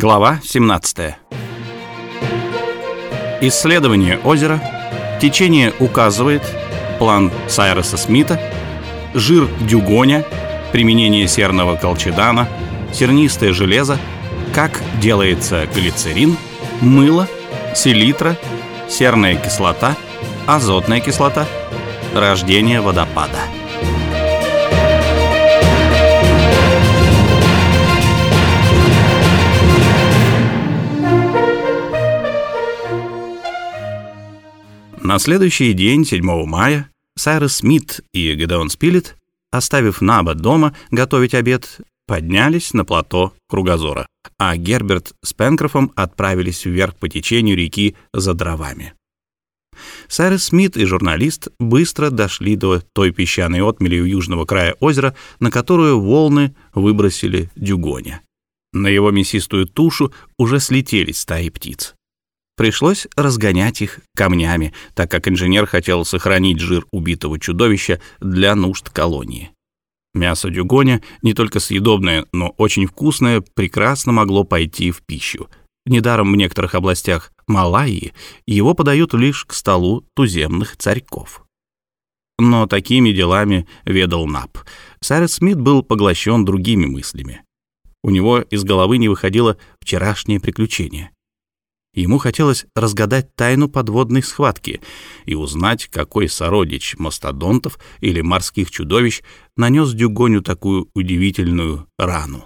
Глава 17. Исследование озера. Течение указывает. План Сайроса Смита. Жир дюгоня. Применение серного колчедана. Сернистое железо. Как делается глицерин. Мыло. Селитра. Серная кислота. Азотная кислота. Рождение водопада. На следующий день, 7 мая, Сайрес Смит и Гедеон Спилет, оставив Наба дома готовить обед, поднялись на плато Кругозора, а Герберт с Пенкрофом отправились вверх по течению реки за дровами. Сайрес Смит и журналист быстро дошли до той песчаной отмели у южного края озера, на которую волны выбросили дюгоня. На его мясистую тушу уже слетелись стаи птиц. Пришлось разгонять их камнями, так как инженер хотел сохранить жир убитого чудовища для нужд колонии. Мясо дюгоня, не только съедобное, но очень вкусное, прекрасно могло пойти в пищу. Недаром в некоторых областях Малайи его подают лишь к столу туземных царьков. Но такими делами ведал Нап. Сарет Смит был поглощен другими мыслями. У него из головы не выходило вчерашнее приключение. Ему хотелось разгадать тайну подводной схватки и узнать, какой сородич мастодонтов или морских чудовищ нанес Дюгоню такую удивительную рану.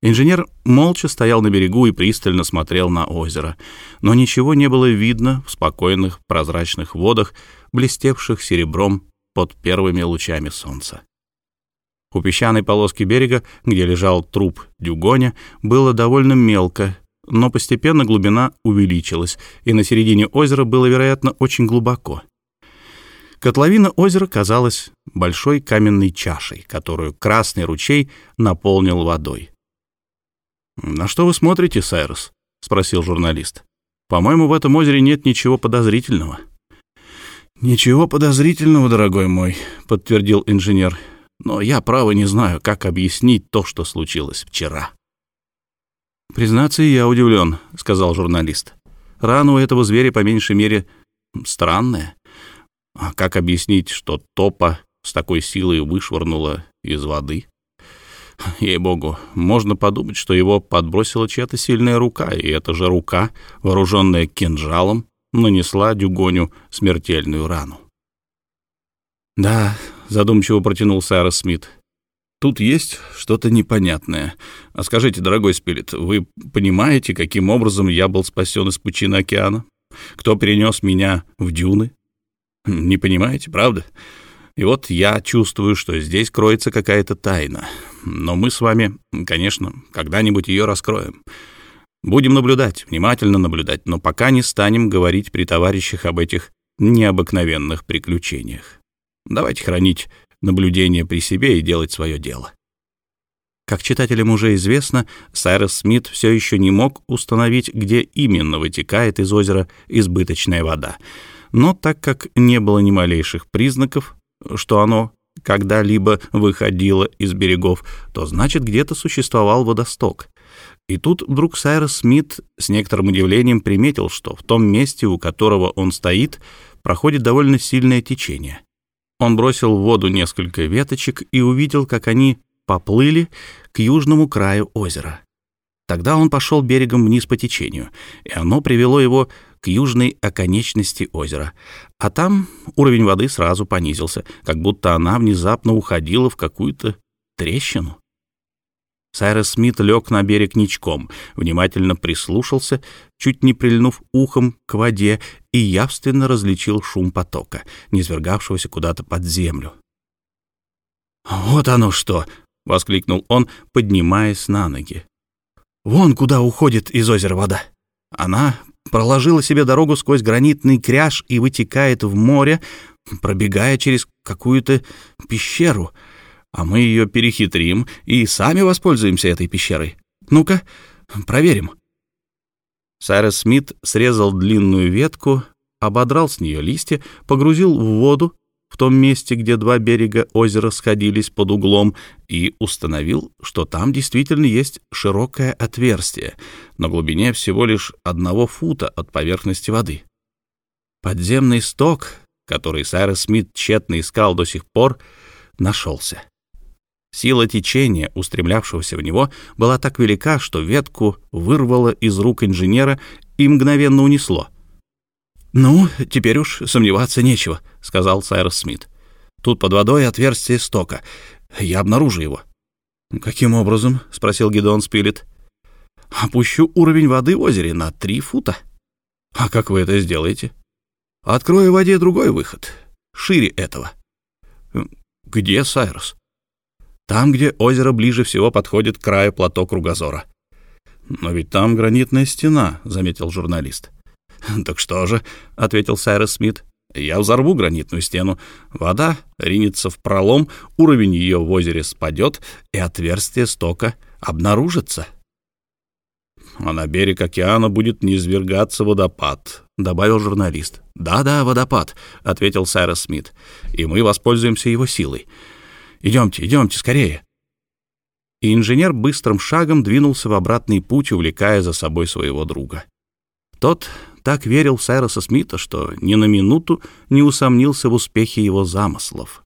Инженер молча стоял на берегу и пристально смотрел на озеро, но ничего не было видно в спокойных прозрачных водах, блестевших серебром под первыми лучами солнца. У песчаной полоски берега, где лежал труп Дюгоня, было довольно мелко, но постепенно глубина увеличилась, и на середине озера было, вероятно, очень глубоко. Котловина озера казалась большой каменной чашей, которую красный ручей наполнил водой. «На что вы смотрите, Сайрус?» — спросил журналист. «По-моему, в этом озере нет ничего подозрительного». «Ничего подозрительного, дорогой мой», — подтвердил инженер. «Но я, право, не знаю, как объяснить то, что случилось вчера». «Признаться, я удивлен», — сказал журналист. «Рана у этого зверя, по меньшей мере, странная. А как объяснить, что топа с такой силой вышвырнула из воды?» Ей-богу, можно подумать, что его подбросила чья-то сильная рука, и эта же рука, вооруженная кинжалом, нанесла Дюгоню смертельную рану. «Да», — задумчиво протянул Сайрос Смит, Тут есть что-то непонятное. А скажите, дорогой Спирит, вы понимаете, каким образом я был спасен из пучины океана? Кто перенес меня в дюны? Не понимаете, правда? И вот я чувствую, что здесь кроется какая-то тайна. Но мы с вами, конечно, когда-нибудь ее раскроем. Будем наблюдать, внимательно наблюдать, но пока не станем говорить при товарищах об этих необыкновенных приключениях. Давайте хранить наблюдение при себе и делать свое дело. Как читателям уже известно, Сайрес Смит все еще не мог установить, где именно вытекает из озера избыточная вода. Но так как не было ни малейших признаков, что оно когда-либо выходило из берегов, то значит где-то существовал водосток. И тут вдруг Сайрес Смит с некоторым удивлением приметил, что в том месте, у которого он стоит, проходит довольно сильное течение. Он бросил в воду несколько веточек и увидел, как они поплыли к южному краю озера. Тогда он пошел берегом вниз по течению, и оно привело его к южной оконечности озера. А там уровень воды сразу понизился, как будто она внезапно уходила в какую-то трещину. Сайрес Смит лег на берег ничком, внимательно прислушался, чуть не прильнув ухом к воде, и явственно различил шум потока, низвергавшегося куда-то под землю. «Вот оно что!» — воскликнул он, поднимаясь на ноги. «Вон куда уходит из озера вода. Она проложила себе дорогу сквозь гранитный кряж и вытекает в море, пробегая через какую-то пещеру — а мы ее перехитрим и сами воспользуемся этой пещерой. Ну-ка, проверим». Сайрес Смит срезал длинную ветку, ободрал с нее листья, погрузил в воду, в том месте, где два берега озера сходились под углом, и установил, что там действительно есть широкое отверстие на глубине всего лишь одного фута от поверхности воды. Подземный сток, который Сайрес Смит тщетно искал до сих пор, нашелся. Сила течения, устремлявшегося в него, была так велика, что ветку вырвало из рук инженера и мгновенно унесло. «Ну, теперь уж сомневаться нечего», — сказал Сайрос Смит. «Тут под водой отверстие стока. Я обнаружу его». «Каким образом?» — спросил Гидеон Спилет. «Опущу уровень воды в озере на три фута». «А как вы это сделаете?» «Открою в воде другой выход, шире этого». «Где Сайрос?» «Там, где озеро ближе всего подходит к краю плато Кругозора». «Но ведь там гранитная стена», — заметил журналист. «Так что же?» — ответил Сайрес Смит. «Я взорву гранитную стену. Вода ринется в пролом, уровень ее в озере спадет, и отверстие стока обнаружится». «А на берег океана будет низвергаться водопад», — добавил журналист. «Да-да, водопад», — ответил Сайрес Смит. «И мы воспользуемся его силой. Идемте, идемте, скорее». И инженер быстрым шагом двинулся в обратный путь, увлекая за собой своего друга. Тот так верил в Сайроса Смита, что ни на минуту не усомнился в успехе его замыслов.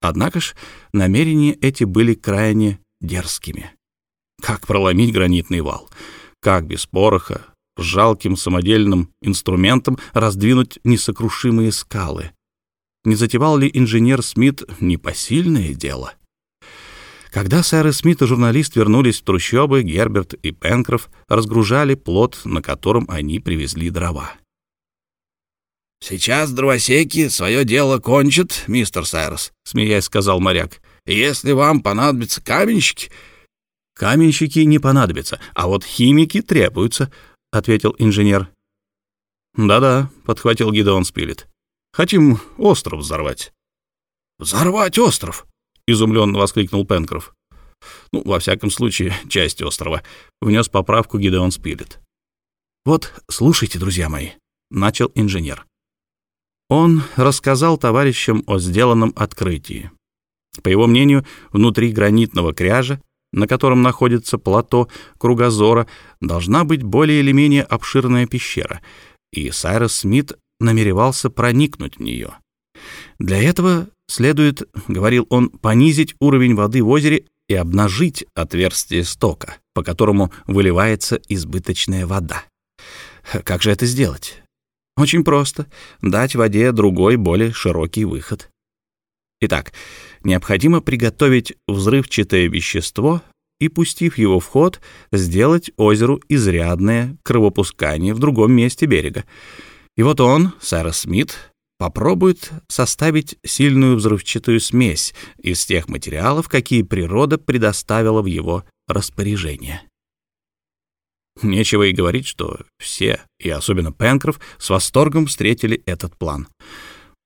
Однако ж намерения эти были крайне дерзкими. Как проломить гранитный вал? Как без пороха, с жалким самодельным инструментом раздвинуть несокрушимые скалы? Не затевал ли инженер Смит непосильное дело? Когда сэр Смит и журналист вернулись в трущобы, Герберт и Пенкроф разгружали плот, на котором они привезли дрова. «Сейчас дровосеки свое дело кончат, мистер Сайрос», — смеясь сказал моряк. «Если вам понадобятся каменщики...» «Каменщики не понадобятся, а вот химики требуются», — ответил инженер. «Да-да», — подхватил Гидеон Спилет. «Хотим остров взорвать». «Взорвать остров?» изумленно воскликнул Пенкроф. Ну, во всяком случае, часть острова. Внес поправку Гидеон Спилет. Вот, слушайте, друзья мои, начал инженер. Он рассказал товарищам о сделанном открытии. По его мнению, внутри гранитного кряжа, на котором находится плато кругозора, должна быть более или менее обширная пещера, и Сайрос Смит намеревался проникнуть в нее. Для этого следует, говорил он, понизить уровень воды в озере и обнажить отверстие стока, по которому выливается избыточная вода. Как же это сделать? Очень просто. Дать воде другой, более широкий выход. Итак, необходимо приготовить взрывчатое вещество и, пустив его в ход, сделать озеру изрядное кровопускание в другом месте берега. И вот он, сэр Смит, попробует составить сильную взрывчатую смесь из тех материалов, какие природа предоставила в его распоряжение. Нечего и говорить, что все, и особенно Пенкроф, с восторгом встретили этот план.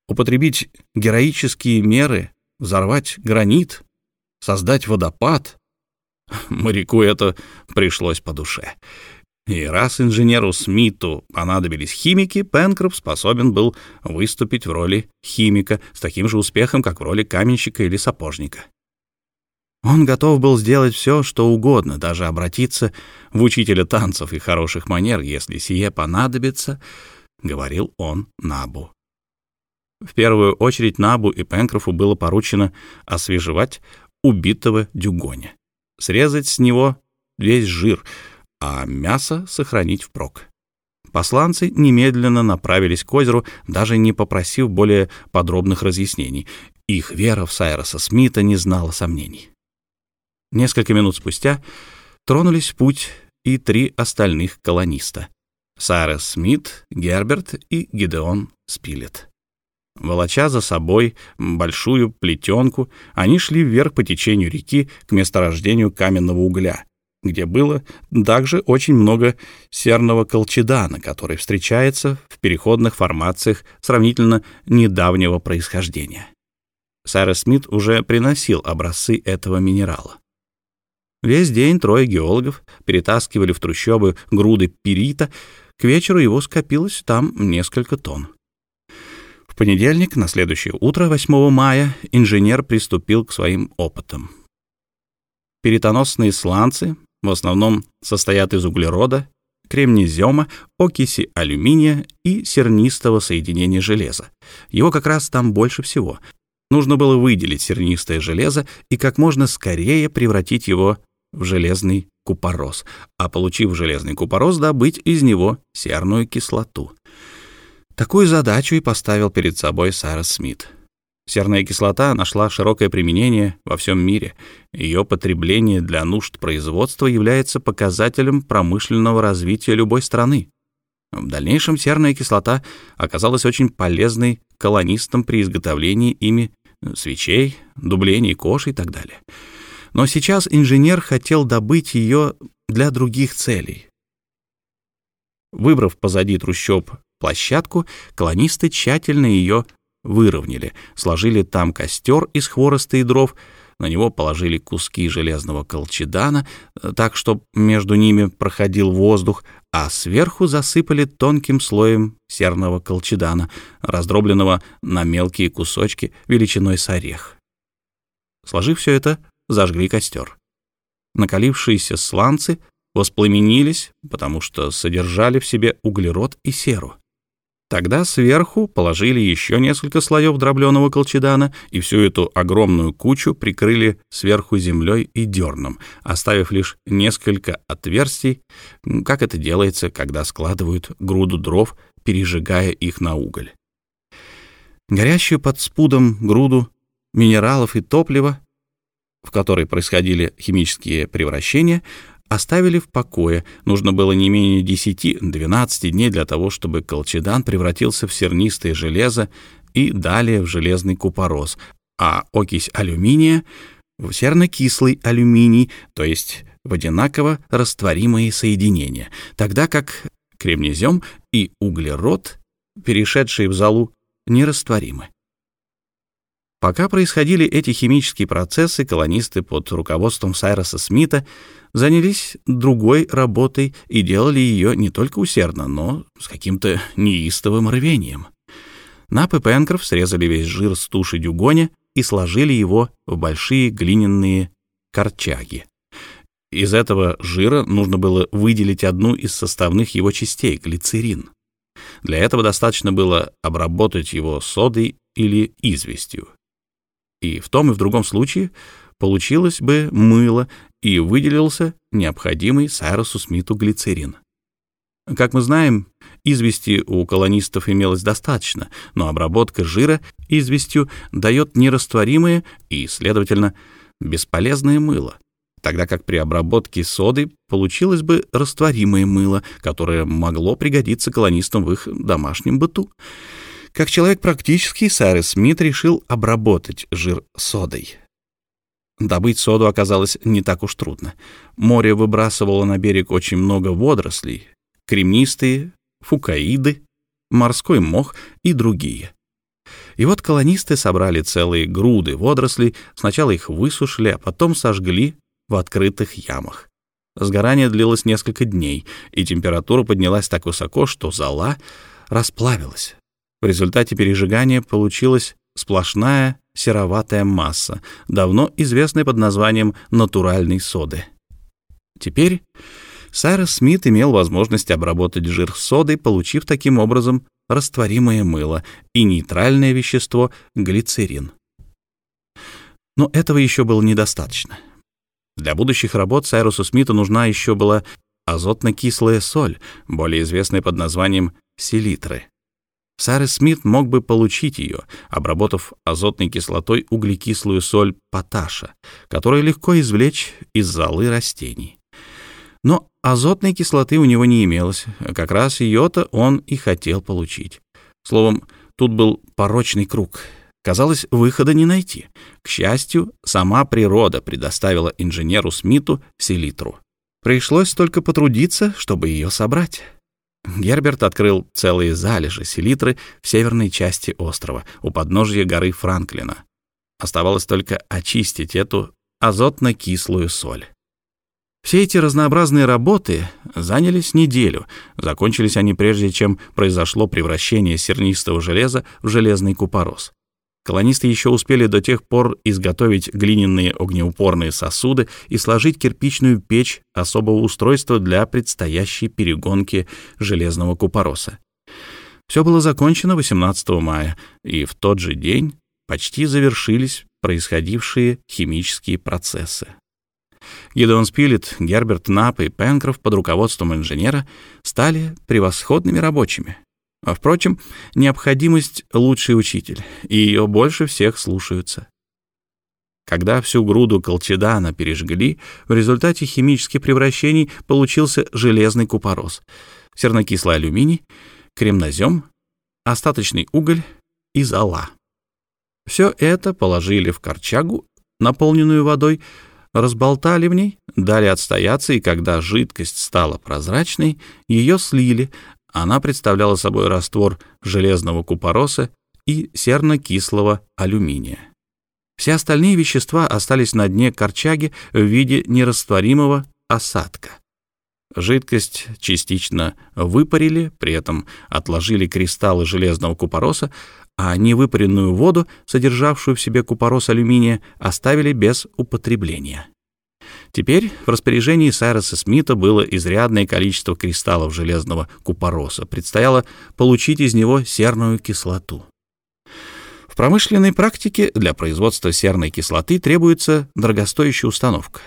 Употребить героические меры, взорвать гранит, создать водопад — моряку это пришлось по душе. И раз инженеру Смиту понадобились химики, Пенкроп способен был выступить в роли химика с таким же успехом, как в роли каменщика или сапожника. Он готов был сделать все, что угодно, даже обратиться в учителя танцев и хороших манер, если сие понадобится, — говорил он Набу. В первую очередь Набу и Пенкрофу было поручено освежевать убитого дюгоня, срезать с него весь жир — а мясо сохранить впрок. Посланцы немедленно направились к озеру, даже не попросив более подробных разъяснений. Их вера в Сайроса Смита не знала сомнений. Несколько минут спустя тронулись в путь и три остальных колониста — Сайрос Смит, Герберт и Гидеон Спилет. Волоча за собой большую плетенку, они шли вверх по течению реки к месторождению каменного угля, где было также очень много серного колчедана, который встречается в переходных формациях сравнительно недавнего происхождения. Сайрес Смит уже приносил образцы этого минерала. Весь день трое геологов перетаскивали в трущобы груды перита, к вечеру его скопилось там несколько тонн. В понедельник, на следующее утро, 8 мая, инженер приступил к своим опытам. Перитоносные сланцы в основном состоят из углерода, кремнезема, окиси алюминия и сернистого соединения железа. Его как раз там больше всего. Нужно было выделить сернистое железо и как можно скорее превратить его в железный купорос, а получив железный купорос, добыть из него серную кислоту. Такую задачу и поставил перед собой Сайрос Смит. Серная кислота нашла широкое применение во всем мире. Ее потребление для нужд производства является показателем промышленного развития любой страны. В дальнейшем серная кислота оказалась очень полезной колонистам при изготовлении ими свечей, дублений кож и так далее. Но сейчас инженер хотел добыть ее для других целей. Выбрав позади трущоб площадку, колонисты тщательно ее выровняли, сложили там костер из хвороста и дров, на него положили куски железного колчедана, э, так, чтобы между ними проходил воздух, а сверху засыпали тонким слоем серного колчедана, раздробленного на мелкие кусочки величиной с орех. Сложив все это, зажгли костер. Накалившиеся сланцы воспламенились, потому что содержали в себе углерод и серу. Тогда сверху положили еще несколько слоев дробленого колчедана и всю эту огромную кучу прикрыли сверху землей и дерном, оставив лишь несколько отверстий, как это делается, когда складывают груду дров, пережигая их на уголь. Горящую под спудом груду минералов и топлива, в которой происходили химические превращения, оставили в покое. Нужно было не менее 10-12 дней для того, чтобы колчедан превратился в сернистое железо и далее в железный купорос, а окись алюминия — в серно-кислый алюминий, то есть в одинаково растворимые соединения, тогда как кремнезем и углерод, перешедшие в золу, нерастворимы. Пока происходили эти химические процессы, колонисты под руководством Сайроса Смита занялись другой работой и делали ее не только усердно, но с каким-то неистовым рвением. Нап и Пенкроф срезали весь жир с туши дюгоня и сложили его в большие глиняные корчаги. Из этого жира нужно было выделить одну из составных его частей — глицерин. Для этого достаточно было обработать его содой или известью. И в том и в другом случае получилось бы мыло и выделился необходимый Сайрусу Смиту глицерин. Как мы знаем, извести у колонистов имелось достаточно, но обработка жира известью дает нерастворимое и, следовательно, бесполезное мыло, тогда как при обработке соды получилось бы растворимое мыло, которое могло пригодиться колонистам в их домашнем быту. Как человек практический, Сайрес Смит решил обработать жир содой. Добыть соду оказалось не так уж трудно. Море выбрасывало на берег очень много водорослей, кремнистые, фукаиды, морской мох и другие. И вот колонисты собрали целые груды водорослей, сначала их высушили, а потом сожгли в открытых ямах. Сгорание длилось несколько дней, и температура поднялась так высоко, что зола расплавилась. В результате пережигания получилась сплошная сероватая масса, давно известная под названием натуральной соды. Теперь Сайрос Смит имел возможность обработать жир содой, получив таким образом растворимое мыло и нейтральное вещество глицерин. Но этого еще было недостаточно. Для будущих работ Сайрусу Смиту нужна еще была азотно-кислая соль, более известная под названием селитры. Сайрес Смит мог бы получить ее, обработав азотной кислотой углекислую соль поташа, которую легко извлечь из золы растений. Но азотной кислоты у него не имелось, как раз ее-то он и хотел получить. Словом, тут был порочный круг. Казалось, выхода не найти. К счастью, сама природа предоставила инженеру Смиту селитру. Пришлось только потрудиться, чтобы ее собрать. Герберт открыл целые залежи селитры в северной части острова, у подножья горы Франклина. Оставалось только очистить эту азотно-кислую соль. Все эти разнообразные работы занялись неделю. Закончились они прежде, чем произошло превращение сернистого железа в железный купорос. Колонисты еще успели до тех пор изготовить глиняные огнеупорные сосуды и сложить кирпичную печь особого устройства для предстоящей перегонки железного купороса. Все было закончено 18 мая, и в тот же день почти завершились происходившие химические процессы. Гидеон Спилет, Герберт Напп и Пенкроф под руководством инженера стали превосходными рабочими. А, впрочем, необходимость — лучший учитель, и ее больше всех слушаются. Когда всю груду колчедана пережгли, в результате химических превращений получился железный купорос, сернокислый алюминий, кремнозем, остаточный уголь и зола. Все это положили в корчагу, наполненную водой, разболтали в ней, дали отстояться, и когда жидкость стала прозрачной, ее слили, она представляла собой раствор железного купороса и серно-кислого алюминия. Все остальные вещества остались на дне корчаги в виде нерастворимого осадка. Жидкость частично выпарили, при этом отложили кристаллы железного купороса, а невыпаренную воду, содержавшую в себе купорос алюминия, оставили без употребления. Теперь в распоряжении Сайроса Смита было изрядное количество кристаллов железного купороса. Предстояло получить из него серную кислоту. В промышленной практике для производства серной кислоты требуется дорогостоящая установка.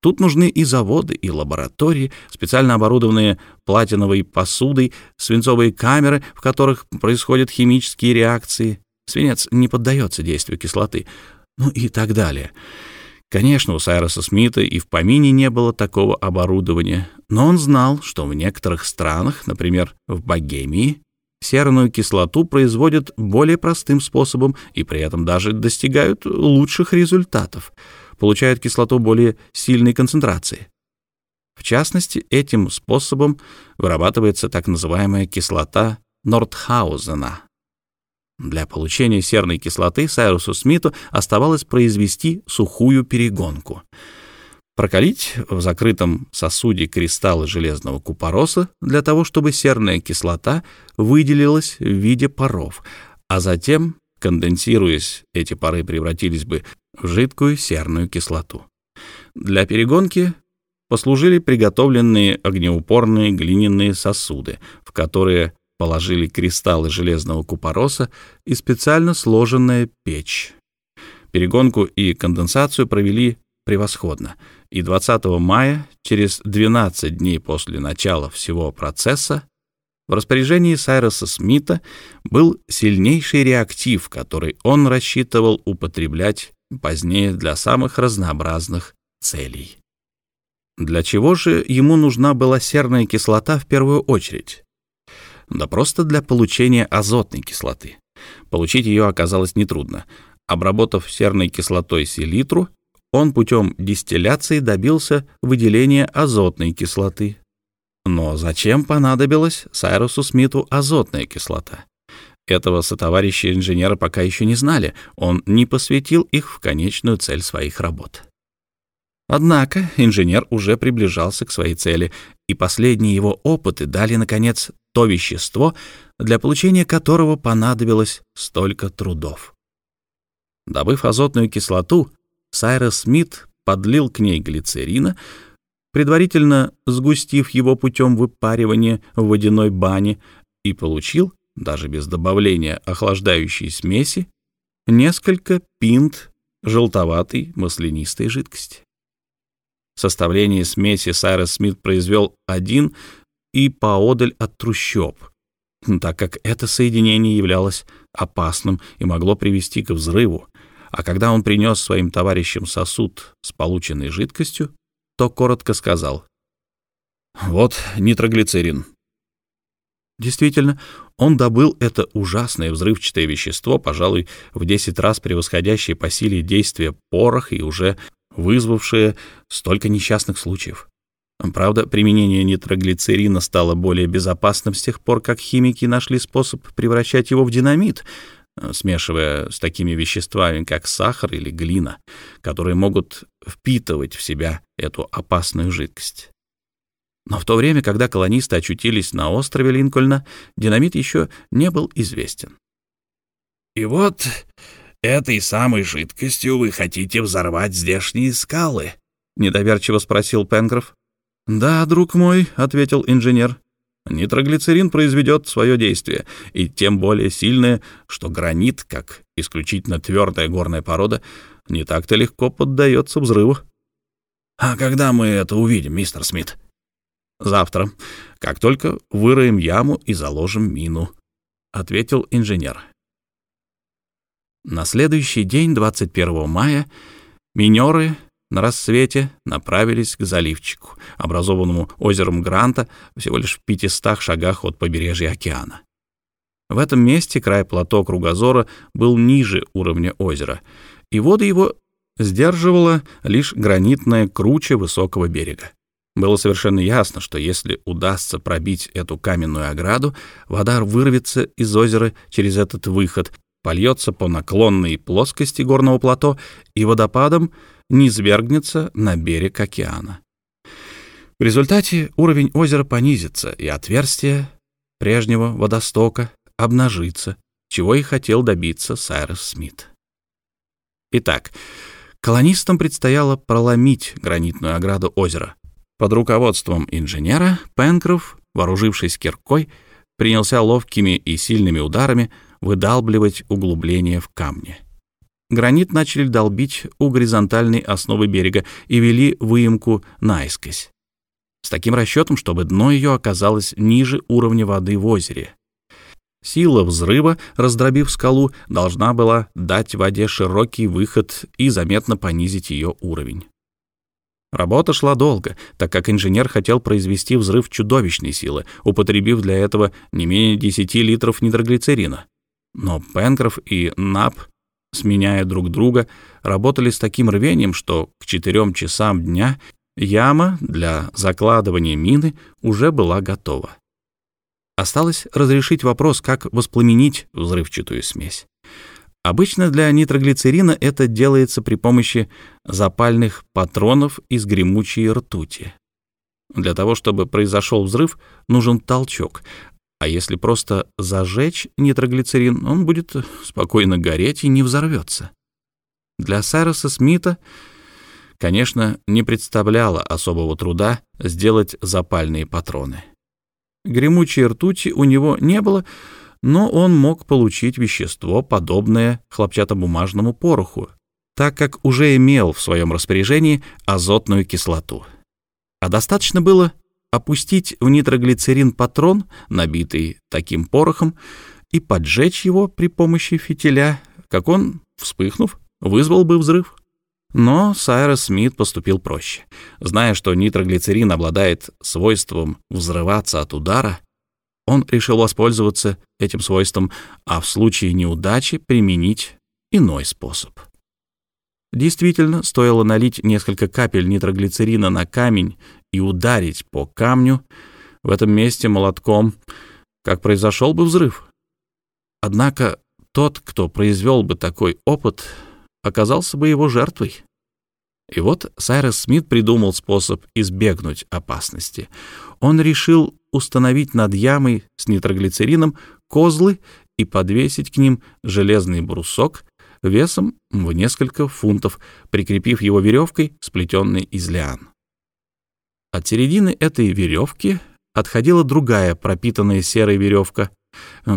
Тут нужны и заводы, и лаборатории, специально оборудованные платиновой посудой, свинцовые камеры, в которых происходят химические реакции. Свинец не поддается действию кислоты, ну и так далее. Конечно, у Сайроса Смита и в помине не было такого оборудования, но он знал, что в некоторых странах, например, в Богемии, серную кислоту производят более простым способом и при этом даже достигают лучших результатов, получают кислоту более сильной концентрации. В частности, этим способом вырабатывается так называемая кислота Нортхаузена – для получения серной кислоты Сайрусу Смиту оставалось произвести сухую перегонку. Прокалить в закрытом сосуде кристаллы железного купороса для того, чтобы серная кислота выделилась в виде паров, а затем, конденсируясь, эти пары превратились бы в жидкую серную кислоту. Для перегонки послужили приготовленные огнеупорные глиняные сосуды, в которые положили кристаллы железного купороса и специально сложенная печь. Перегонку и конденсацию провели превосходно, и 20 мая, через 12 дней после начала всего процесса, в распоряжении Сайроса Смита был сильнейший реактив, который он рассчитывал употреблять позднее для самых разнообразных целей. Для чего же ему нужна была серная кислота в первую очередь? Да просто для получения азотной кислоты. Получить ее оказалось нетрудно. Обработав серной кислотой селитру, он путем дистилляции добился выделения азотной кислоты. Но зачем понадобилась Сайрусу Смиту азотная кислота? Этого сотоварища инженера пока еще не знали, он не посвятил их в конечную цель своих работ. Однако инженер уже приближался к своей цели, и последние его опыты дали, наконец, то вещество, для получения которого понадобилось столько трудов. Добыв азотную кислоту, Сайрос Смит подлил к ней глицерина, предварительно сгустив его путем выпаривания в водяной бане, и получил, даже без добавления охлаждающей смеси, несколько пинт желтоватой маслянистой жидкости. В составлении смеси Сайрос Смит произвел один и поодаль от трущоб, так как это соединение являлось опасным и могло привести к взрыву, а когда он принес своим товарищам сосуд с полученной жидкостью, то коротко сказал «Вот нитроглицерин». Действительно, он добыл это ужасное взрывчатое вещество, пожалуй, в 10 раз превосходящее по силе действия порох и уже вызвавшее столько несчастных случаев. Правда, применение нитроглицерина стало более безопасным с тех пор, как химики нашли способ превращать его в динамит, э, смешивая с такими веществами, как сахар или глина, которые могут впитывать в себя эту опасную жидкость. Но в то время, когда колонисты очутились на острове Линкольна, динамит еще не был известен. «И вот этой самой жидкостью вы хотите взорвать здешние скалы?» — недоверчиво спросил Пенкроф. «Да, друг мой», — ответил инженер. «Нитроглицерин произведет свое действие, и тем более сильное, что гранит, как исключительно твердая горная порода, не так-то легко поддается взрыву». «А когда мы это увидим, мистер Смит?» «Завтра, как только выроем яму и заложим мину», — ответил инженер. На следующий день, 21 мая, минеры на рассвете направились к заливчику, образованному озером Гранта всего лишь в 500 шагах от побережья океана. В этом месте край плато Кругозора был ниже уровня озера, и воды его сдерживала лишь гранитная круче высокого берега. Было совершенно ясно, что если удастся пробить эту каменную ограду, вода вырвется из озера через этот выход, польется по наклонной плоскости горного плато и водопадом низвергнется на берег океана. В результате уровень озера понизится, и отверстие прежнего водостока обнажится, чего и хотел добиться Сайрес Смит. Итак, колонистам предстояло проломить гранитную ограду озера, под руководством инженера Пенкроф, вооружившись киркой, принялся ловкими и сильными ударами выдалбливать углубления в камне. Гранит начали долбить у горизонтальной основы берега и вели выемку наискось. С таким расчетом, чтобы дно ее оказалось ниже уровня воды в озере. Сила взрыва, раздробив скалу, должна была дать воде широкий выход и заметно понизить ее уровень. Работа шла долго, так как инженер хотел произвести взрыв чудовищной силы, употребив для этого не менее 10 литров нитроглицерина. Но Пенкроф и Нап, сменяя друг друга, работали с таким рвением, что к 4 часам дня яма для закладывания мины уже была готова. Осталось разрешить вопрос, как воспламенить взрывчатую смесь. Обычно для нитроглицерина это делается при помощи запальных патронов из гремучей ртути. Для того, чтобы произошел взрыв, нужен толчок, а если просто зажечь нитроглицерин, он будет спокойно гореть и не взорвется. Для Сайроса Смита, конечно, не представляло особого труда сделать запальные патроны. Гремучей ртути у него не было, но он мог получить вещество, подобное хлопчатобумажному пороху, так как уже имел в своем распоряжении азотную кислоту. А достаточно было опустить в нитроглицерин патрон, набитый таким порохом, и поджечь его при помощи фитиля, как он, вспыхнув, вызвал бы взрыв. Но Сайрос Смит поступил проще. Зная, что нитроглицерин обладает свойством взрываться от удара, он решил воспользоваться этим свойством, а в случае неудачи применить иной способ. Действительно, стоило налить несколько капель нитроглицерина на камень и ударить по камню в этом месте молотком, как произошел бы взрыв. Однако тот, кто произвел бы такой опыт, оказался бы его жертвой. И вот Сайрес Смит придумал способ избегнуть опасности. Он решил установить над ямой с нитроглицерином козлы и подвесить к ним железный брусок весом в несколько фунтов, прикрепив его веревкой, сплетенной из лиан. От середины этой веревки отходила другая пропитанная серой веревка,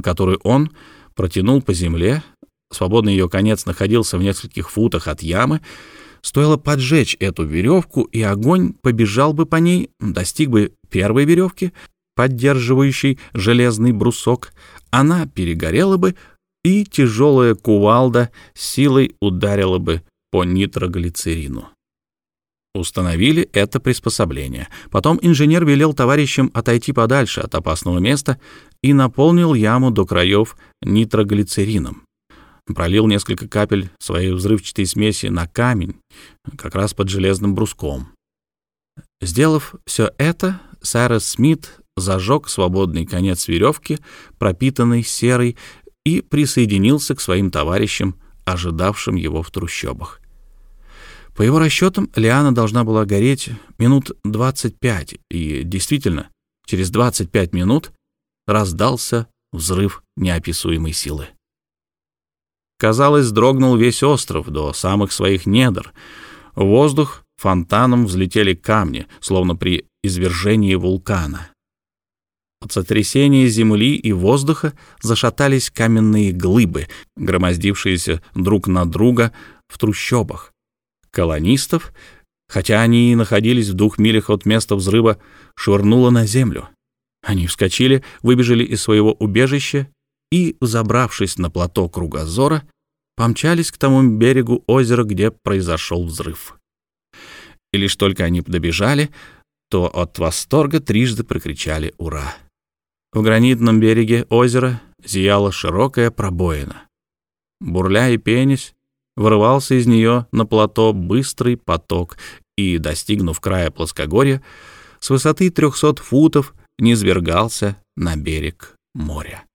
которую он протянул по земле. Свободный ее конец находился в нескольких футах от ямы, Стоило поджечь эту веревку, и огонь побежал бы по ней, достиг бы первой веревки, поддерживающей железный брусок. Она перегорела бы, и тяжелая кувалда силой ударила бы по нитроглицерину. Установили это приспособление. Потом инженер велел товарищам отойти подальше от опасного места и наполнил яму до краев нитроглицерином пролил несколько капель своей взрывчатой смеси на камень, как раз под железным бруском. Сделав все это, Сайрес Смит зажег свободный конец веревки, пропитанный серой, и присоединился к своим товарищам, ожидавшим его в трущобах. По его расчетам, Лиана должна была гореть минут 25, и действительно, через 25 минут раздался взрыв неописуемой силы. Казалось, дрогнул весь остров до самых своих недр. В воздух фонтаном взлетели камни, словно при извержении вулкана. От сотрясения земли и воздуха зашатались каменные глыбы, громоздившиеся друг на друга в трущобах. Колонистов, хотя они и находились в двух милях от места взрыва, швырнуло на землю. Они вскочили, выбежали из своего убежища и, забравшись на плато кругозора, помчались к тому берегу озера, где произошел взрыв. И лишь только они добежали, то от восторга трижды прокричали «Ура!». В гранитном береге озера зияла широкая пробоина. Бурля и пенясь, вырывался из нее на плато быстрый поток и, достигнув края плоскогорья, с высоты трехсот футов низвергался на берег моря.